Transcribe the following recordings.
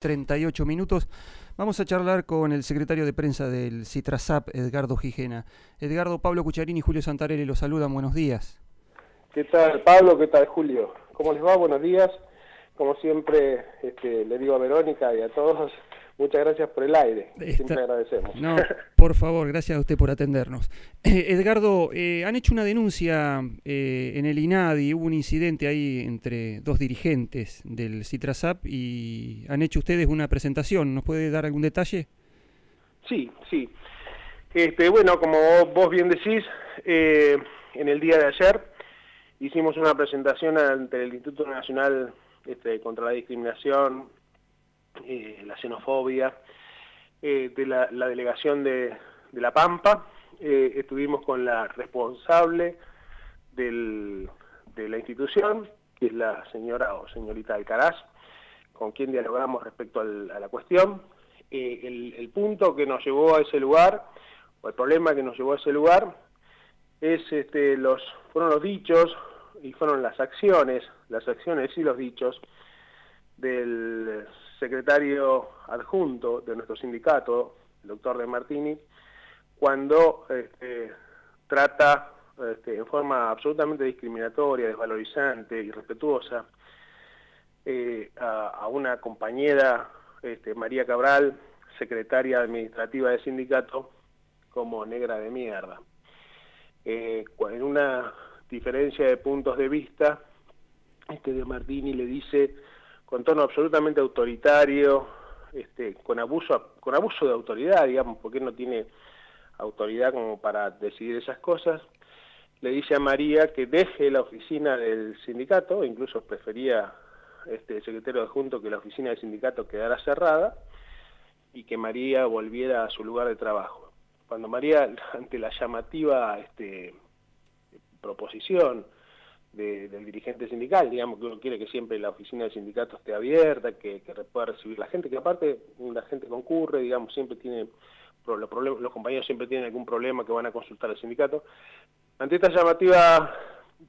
38 minutos. Vamos a charlar con el secretario de prensa del Citrasap, Edgardo Gijena. Edgardo, Pablo Cucharini y Julio Santarelli los saludan. Buenos días. ¿Qué tal, Pablo? ¿Qué tal, Julio? ¿Cómo les va? Buenos días. Como siempre, este, le digo a Verónica y a todos, Muchas gracias por el aire, siempre agradecemos. No, por favor, gracias a usted por atendernos. Eh, Edgardo, eh, han hecho una denuncia eh, en el INADI, hubo un incidente ahí entre dos dirigentes del Citrasap y han hecho ustedes una presentación, ¿nos puede dar algún detalle? Sí, sí. Este, bueno, como vos bien decís, en el día de ayer hicimos una presentación ante el Instituto Nacional este, contra la Discriminación eh, la xenofobia, eh, de la, delegación de, La Pampa. Eh, estuvimos con la responsable de la institución, que es la señora o señorita Alcaraz, con quien dialogamos respecto a la cuestión. El, punto que nos llevó a ese lugar, o el problema que nos llevó a ese lugar, es este, los, fueron los dichos y fueron las acciones, las acciones y los dichos del secretario adjunto de nuestro sindicato, el doctor De Martini, cuando este, trata este, en forma absolutamente discriminatoria, desvalorizante, irrespetuosa, eh, a, una compañera, este, María Cabral, secretaria administrativa del sindicato, como negra de mierda. Eh, en una diferencia de puntos de vista, este de Martini le dice con tono absolutamente autoritario, este, con abuso con abuso de autoridad, digamos, porque no tiene autoridad como para decidir esas cosas, le dice a María que deje la oficina del sindicato, incluso prefería este, el secretario adjunto que la oficina del sindicato quedara cerrada y que María volviera a su lugar de trabajo. Cuando María, ante la llamativa este, proposición del dirigente sindical, digamos que uno quiere que siempre la oficina del sindicato esté abierta, que, pueda recibir la gente, que aparte la gente concurre, digamos, siempre tiene los, los compañeros siempre tienen algún problema que van a consultar al sindicato. Ante esta llamativa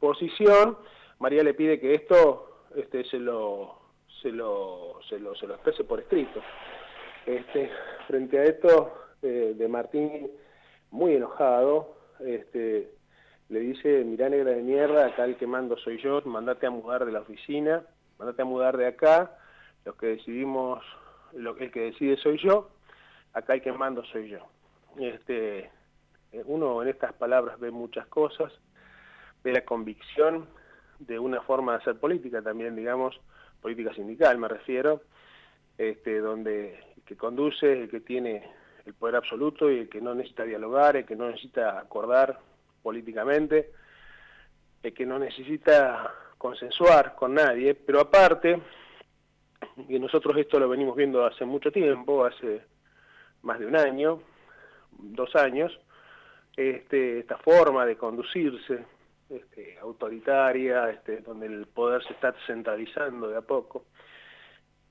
posición, María le pide que esto este, se, lo, se, lo, se, lo, se lo exprese por escrito. Este, frente a esto, eh, de Martín, muy enojado, este, le dice, mirá negra de mierda, acá el que mando soy yo, mandate a mudar de la oficina, mandate a mudar de acá, los que decidimos, lo, el que decide soy yo, acá el que mando soy yo. Este, uno en estas palabras ve muchas cosas, ve la convicción de una forma de hacer política también, digamos, política sindical me refiero, este, donde el que conduce, el que tiene el poder absoluto y el que no necesita dialogar, el que no necesita acordar, políticamente, que no necesita consensuar con nadie, pero aparte, y nosotros esto lo venimos viendo hace mucho tiempo, hace más de un año, dos años, este, esta forma de conducirse este, autoritaria, este, donde el poder se está centralizando de a poco.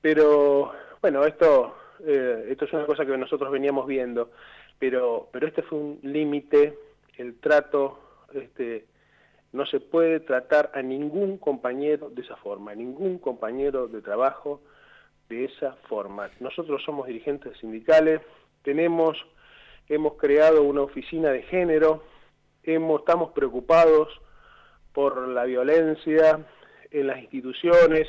Pero bueno, esto, eh, esto es una cosa que nosotros veníamos viendo, pero, pero este fue un límite el trato, este, no se puede tratar a ningún compañero de esa forma, a ningún compañero de trabajo de esa forma. Nosotros somos dirigentes sindicales, tenemos, hemos creado una oficina de género, hemos, estamos preocupados por la violencia en las instituciones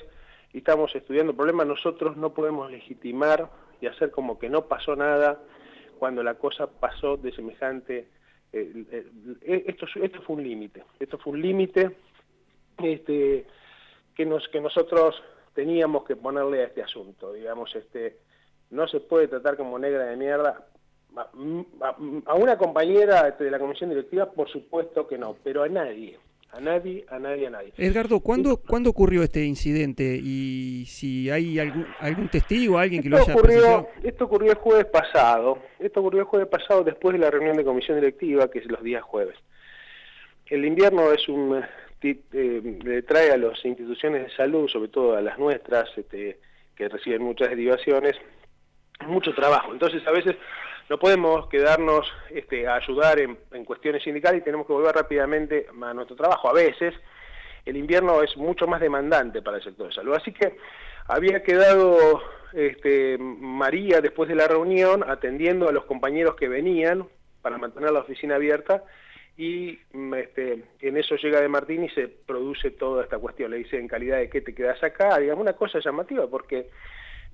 y estamos estudiando problemas. Nosotros no podemos legitimar y hacer como que no pasó nada cuando la cosa pasó de semejante eh, eh, esto, esto fue un límite, esto fue un límite este, que, nos, que nosotros teníamos que ponerle a este asunto, digamos, este, no se puede tratar como negra de mierda a, una compañera este, de la comisión directiva, por supuesto que no, pero a nadie. A nadie, a nadie, a nadie. Edgardo, ¿cuándo, ¿cuándo ocurrió este incidente? Y si hay algún, algún testigo, alguien que lo haya ocurrió, Esto ocurrió el jueves pasado. Esto ocurrió el jueves pasado después de la reunión de comisión directiva, que es los días jueves. El invierno es un eh, le trae a las instituciones de salud, sobre todo a las nuestras, este, que reciben muchas derivaciones, mucho trabajo. Entonces, a veces no podemos quedarnos este, a ayudar en, cuestiones sindicales y tenemos que volver rápidamente a nuestro trabajo. A veces el invierno es mucho más demandante para el sector de salud. Así que había quedado este, María después de la reunión atendiendo a los compañeros que venían para mantener la oficina abierta y mm, este, en eso llega de Martín y se produce toda esta cuestión. Le dice en calidad de qué te quedas acá, digamos, una cosa llamativa porque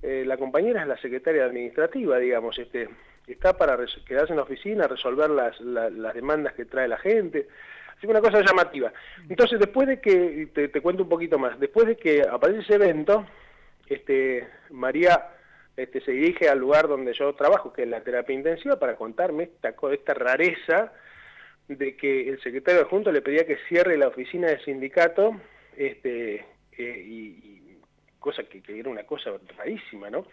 eh, la compañera es la secretaria administrativa, digamos, este, está para quedarse en la oficina, resolver las, las demandas que trae la gente, así que una cosa llamativa. Entonces, después de que, te, te, cuento un poquito más, después de que aparece ese evento, este, María este, se dirige al lugar donde yo trabajo, que es la terapia intensiva, para contarme esta, esta rareza de que el secretario adjunto le pedía que cierre la oficina del sindicato, este, eh, y, cosa que, era una cosa rarísima, ¿no?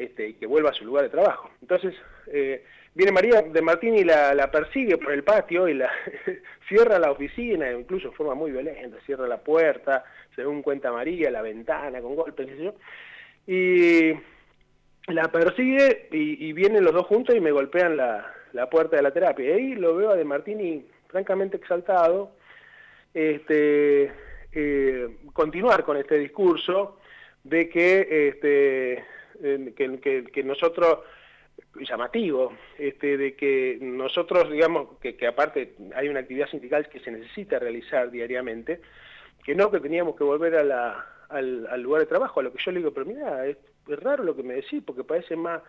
Este, y que vuelva a su lugar de trabajo. Entonces, eh, viene María de Martín y la, persigue por el patio y la cierra la oficina, incluso de forma muy violenta, cierra la puerta, según cuenta María, la ventana con golpes, y la persigue y, vienen los dos juntos y me golpean la, la, puerta de la terapia. Y ahí lo veo a De Martini francamente exaltado, este, eh, continuar con este discurso de que, este, que, que, nosotros llamativo, este, de que nosotros, digamos, que, que, aparte hay una actividad sindical que se necesita realizar diariamente, que no, que teníamos que volver a la, al, lugar de trabajo, a lo que yo le digo, pero mira, es, raro lo que me decís, porque parece más,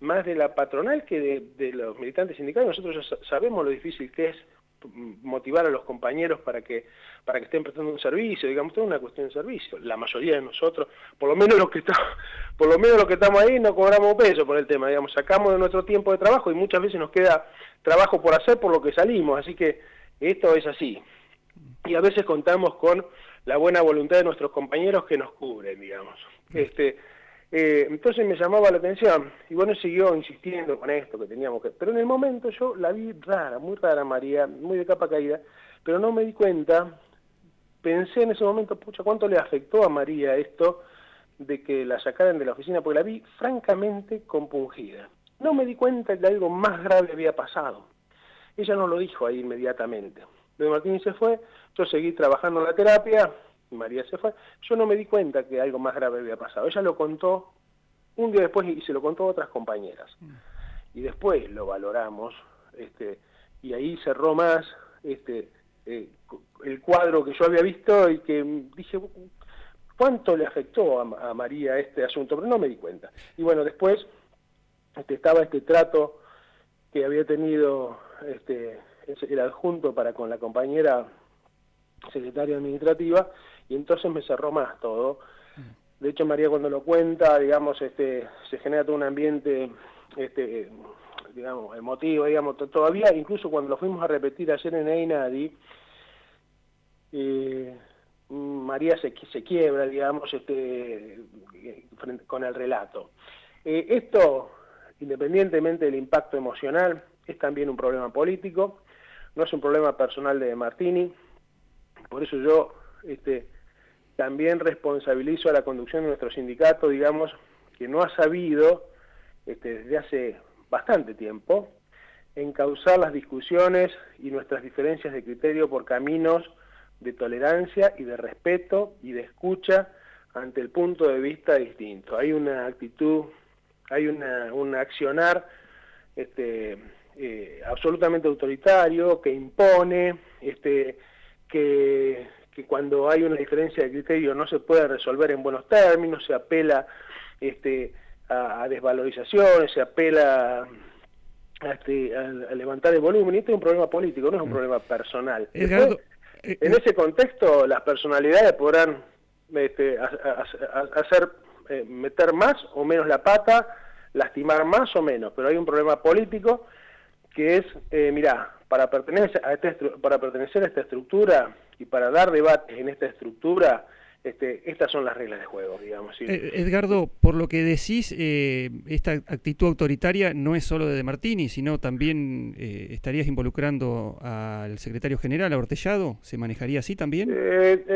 más de la patronal que de, de los militantes sindicales, nosotros ya sabemos lo difícil que es motivar a los compañeros para que para que estén prestando un servicio, digamos, es una cuestión de servicio. La mayoría de nosotros, por lo menos los que estamos, por lo menos los que estamos ahí no cobramos peso por el tema, digamos, sacamos de nuestro tiempo de trabajo y muchas veces nos queda trabajo por hacer por lo que salimos, así que esto es así. Y a veces contamos con la buena voluntad de nuestros compañeros que nos cubren, digamos. Este, eh, entonces me llamaba la atención, y bueno, siguió insistiendo con esto que teníamos que... Pero en el momento yo la vi rara, muy rara María, muy de capa caída, pero no me di cuenta, pensé en ese momento, pucha, ¿cuánto le afectó a María esto de que la sacaran de la oficina? Porque la vi francamente compungida. No me di cuenta que algo más grave había pasado. Ella no lo dijo ahí inmediatamente. De Martín se fue, yo seguí trabajando en la terapia, María se fue, yo no me di cuenta que algo más grave había pasado. Ella lo contó un día después y se lo contó a otras compañeras. Mm. Y después lo valoramos, este, y ahí cerró más este, eh, el cuadro que yo había visto y que dije, ¿cuánto le afectó a, María este asunto? Pero no me di cuenta. Y bueno, después este, estaba este trato que había tenido este, el adjunto para con la compañera secretaria administrativa, y entonces me cerró más todo. De hecho, María cuando lo cuenta, digamos, este, se genera todo un ambiente, este, digamos, emotivo, digamos, todavía, incluso cuando lo fuimos a repetir ayer en Einadi, eh, María se, se quiebra, digamos, este, con el relato. Eh, esto, independientemente del impacto emocional, es también un problema político, no es un problema personal de Martini, por eso yo este, también responsabilizo a la conducción de nuestro sindicato, digamos, que no ha sabido, este, desde hace bastante tiempo, encauzar las discusiones y nuestras diferencias de criterio por caminos de tolerancia y de respeto y de escucha ante el punto de vista distinto. Hay una actitud, hay un accionar este, eh, absolutamente autoritario, que impone, este, que, que, cuando hay una diferencia de criterio no se puede resolver en buenos términos, se apela este, a, desvalorizaciones, se apela a, este, a, levantar el volumen, y este es un problema político, no es un mm. problema personal. Eh, en ese contexto las personalidades podrán este, hacer eh, meter más o menos la pata, lastimar más o menos, pero hay un problema político que es, eh, mirá, para pertenecer, a este, para pertenecer a esta estructura y para dar debate en esta estructura, este, estas son las reglas de juego, digamos. Eh, Edgardo, por lo que decís, eh, esta actitud autoritaria no es solo de De Martini, sino también eh, estarías involucrando al secretario general, a Ortellado, ¿se manejaría así también?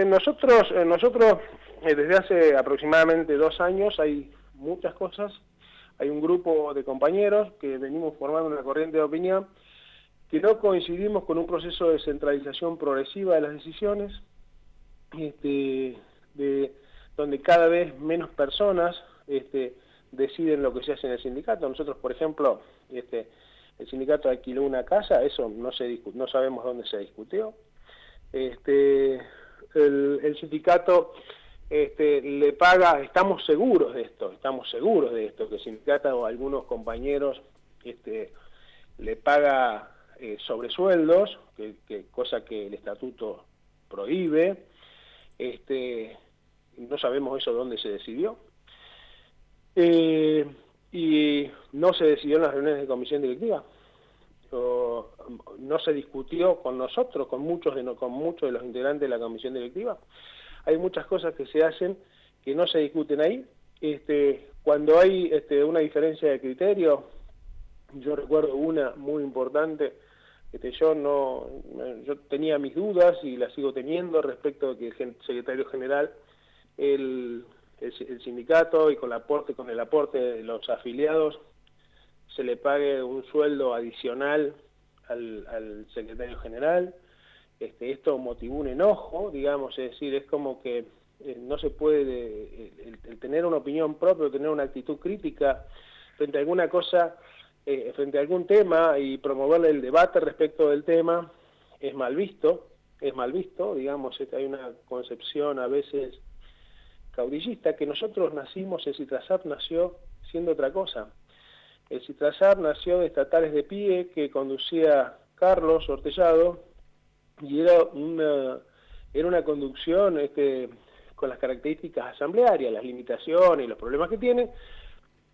nosotros, nosotros desde hace aproximadamente dos años hay muchas cosas hay un grupo de compañeros que venimos formando una corriente de opinión que no coincidimos con un proceso de centralización progresiva de las decisiones, este, de, donde cada vez menos personas este, deciden lo que se hace en el sindicato. Nosotros, por ejemplo, este, el sindicato alquiló una casa, eso no, se no sabemos dónde se discutió. Este, el, sindicato este, le paga, estamos seguros de esto, estamos seguros de esto, que el sindicato o algunos compañeros este, le paga eh, sobresueldos, que, cosa que el estatuto prohíbe, este, no sabemos eso dónde se decidió, eh, y no se decidió en las reuniones de comisión directiva, no se discutió con nosotros, con muchos, de, con muchos de los integrantes de la comisión directiva. Hay muchas cosas que se hacen que no se discuten ahí. Este, cuando hay este, una diferencia de criterio, yo recuerdo una muy importante, este, yo no, yo tenía mis dudas y las sigo teniendo respecto de que el secretario general, el, el, sindicato y con el aporte, de los afiliados se le pague un sueldo adicional al, secretario general. Este, esto motivó un enojo, digamos, es decir, es como que eh, no se puede, el, tener una opinión propia, tener una actitud crítica frente a alguna cosa, eh, frente a algún tema y promoverle el debate respecto del tema, es mal visto, es mal visto, digamos, hay una concepción a veces caudillista, que nosotros nacimos, el Citrasap nació siendo otra cosa. El Citrasap nació de estatales de pie que conducía Carlos Ortellado y era una, era una conducción este, con las características asamblearias, las limitaciones y los problemas que tiene,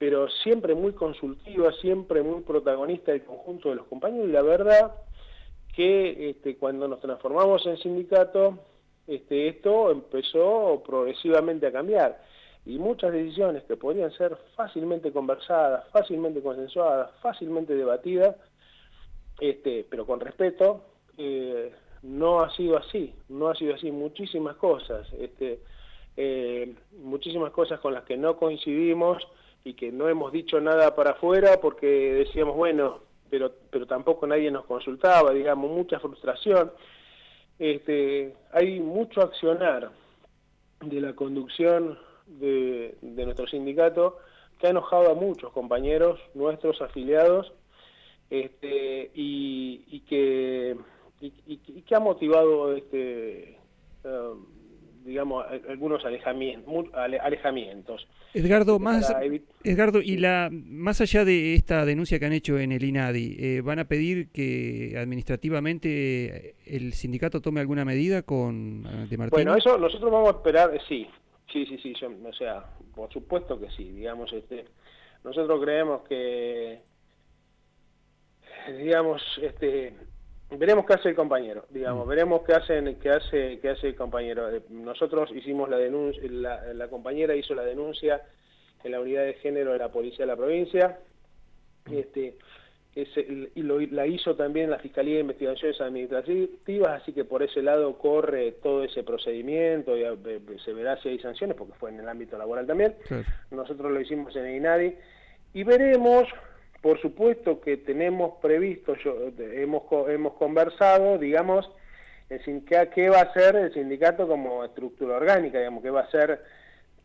pero siempre muy consultiva, siempre muy protagonista del conjunto de los compañeros y la verdad que este, cuando nos transformamos en sindicato este, esto empezó progresivamente a cambiar y muchas decisiones que podrían ser fácilmente conversadas, fácilmente consensuadas, fácilmente debatidas, este, pero con respeto, eh, no ha sido así, no ha sido así. Muchísimas cosas, eh, muchísimas cosas con las que no coincidimos y que no hemos dicho nada para afuera porque decíamos, bueno, pero, pero tampoco nadie nos consultaba, digamos, mucha frustración. Este, hay mucho accionar de la conducción de, nuestro sindicato que ha enojado a muchos compañeros nuestros afiliados este, y, que, y, que ha motivado este, um, digamos, algunos alejamientos. Edgardo, más, Edgardo, y la más allá de esta denuncia que han hecho en el INADI, eh, ¿van a pedir que administrativamente el sindicato tome alguna medida con eh, De Martino? Bueno, eso nosotros vamos a esperar, eh, sí, sí, sí, sí, o sea, por supuesto que sí, digamos, este, nosotros creemos que, digamos, este, veremos qué hace el compañero, digamos, mm. veremos qué hacen, qué hace, qué hace el compañero. Eh, nosotros hicimos la denuncia, la, compañera hizo la denuncia en la unidad de género de la policía de la provincia, mm. este, y lo, la hizo también la Fiscalía de Investigaciones Administrativas, así que por ese lado corre todo ese procedimiento y eh, se verá si hay sanciones, porque fue en el ámbito laboral también. Nosotros lo hicimos en el INADI y veremos por supuesto que tenemos previsto, hemos, hemos conversado, digamos, qué, va a ser el sindicato como estructura orgánica, digamos, qué va a ser,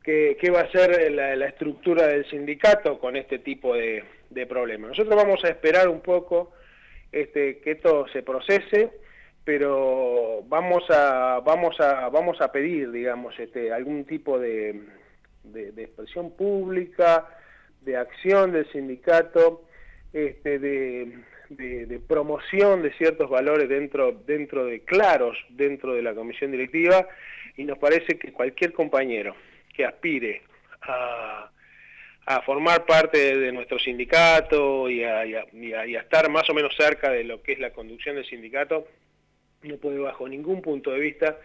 qué, qué va a ser la, estructura del sindicato con este tipo de, problemas. Nosotros vamos a esperar un poco este, que esto se procese, pero vamos a, vamos a, vamos a pedir, digamos, este, algún tipo de, de expresión pública, de acción del sindicato, este, de, promoción de ciertos valores dentro, dentro de claros dentro de la comisión directiva y nos parece que cualquier compañero que aspire a, formar parte de, nuestro sindicato y a, estar más o menos cerca de lo que es la conducción del sindicato, no puede bajo ningún punto de vista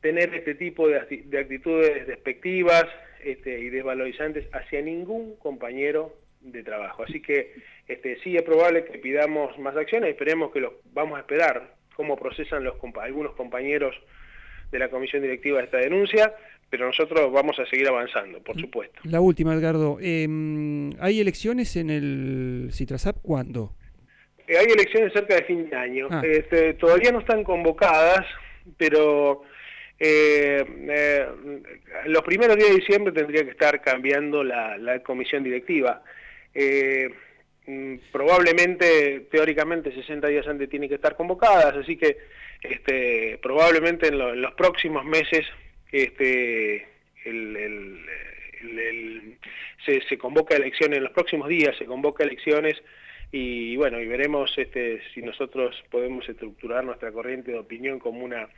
tener este tipo de, actitudes despectivas este, y desvalorizantes hacia ningún compañero de trabajo. Así que este, sí es probable que pidamos más acciones, esperemos que los vamos a esperar cómo procesan los algunos compañeros de la comisión directiva de esta denuncia, pero nosotros vamos a seguir avanzando, por supuesto. La última, Edgardo. Em, ¿Hay elecciones en el Citrasap cuándo? Eh, hay elecciones cerca de fin de año. Ah. Este, todavía no están convocadas, pero eh, los primeros días de diciembre tendría que estar cambiando la, comisión directiva. Mm, probablemente, teóricamente, 60 días antes tiene que estar convocadas, así que este, probablemente en, los próximos meses este, se, se, convoca elecciones, en los próximos días se convoca elecciones y bueno, y veremos este, si nosotros podemos estructurar nuestra corriente de opinión como una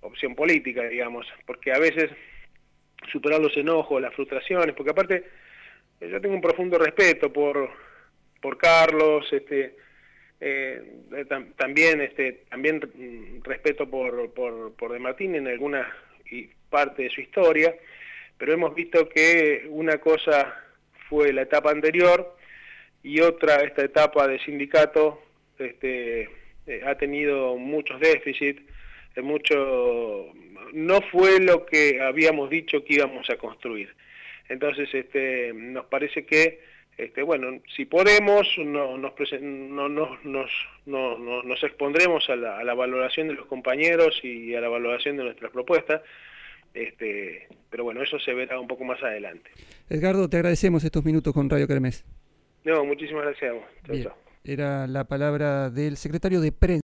opción política, digamos, porque a veces superar los enojos, las frustraciones, porque aparte yo tengo un profundo respeto por por Carlos, este, eh, también, este, también respeto por, por, por De Martín en alguna parte de su historia, pero hemos visto que una cosa fue la etapa anterior y otra, esta etapa de sindicato, este, eh, ha tenido muchos déficits, eh, mucho, no fue lo que habíamos dicho que íbamos a construir. Entonces, este, nos parece que este, bueno, si podemos, no, nos, no, nos, nos, expondremos a la, a la, valoración de los compañeros y a la valoración de nuestras propuestas, este, pero bueno, eso se verá un poco más adelante. Edgardo, te agradecemos estos minutos con Radio Kermés. No, muchísimas gracias. Era la palabra del secretario de prensa.